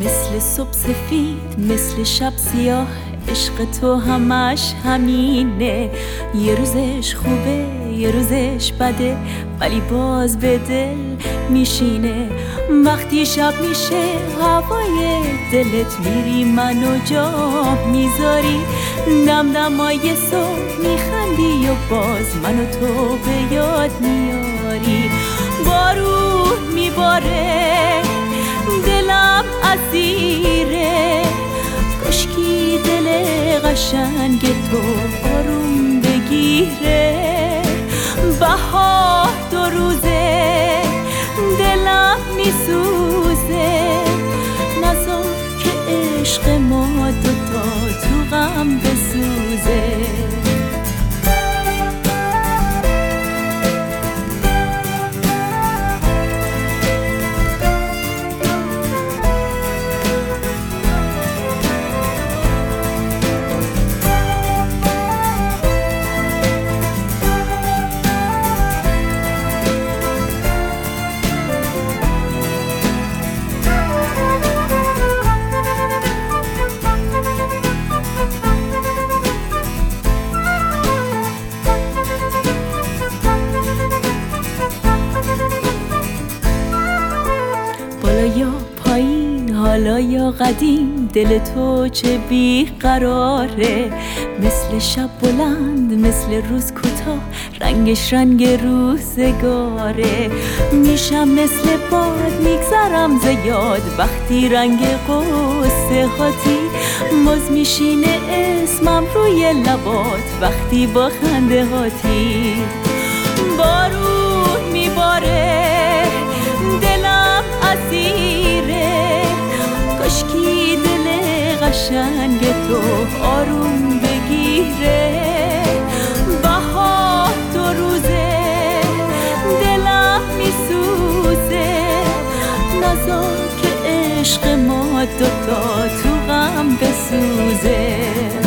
مثل صبح سفید مثل شب سیاه عشق تو همش همینه. یه روزش خوبه یه روزش بده ولی باز به دل میشینه. وقتی شب میشه هوای دلت میری منو جا می‌ذاری. دم دمای صبح میخندی و باز منو تو به یاد میاری. بارون میباره قشنگ تو آروم بگیره. بهار دو روزه دلم میسوزه. نزار که عشق ما دوتا تو غم بسوزه. یا پایین حالا یا قدیم دل تو چه بیقراره؟ مثل شب بلند مثل روز کوتاه رنگش رنگ روزگاره. میشم مثل باد میگذرم زیاد وقتی رنگ قصه هاتی باز میشینه اسمم روی لبات. وقتی با خنده هاتی بارون قشنگ تو آروم بگیره. بهار دو روزه دلم میسوزه. نزار که عشق ما دوتا تو غم بسوزه.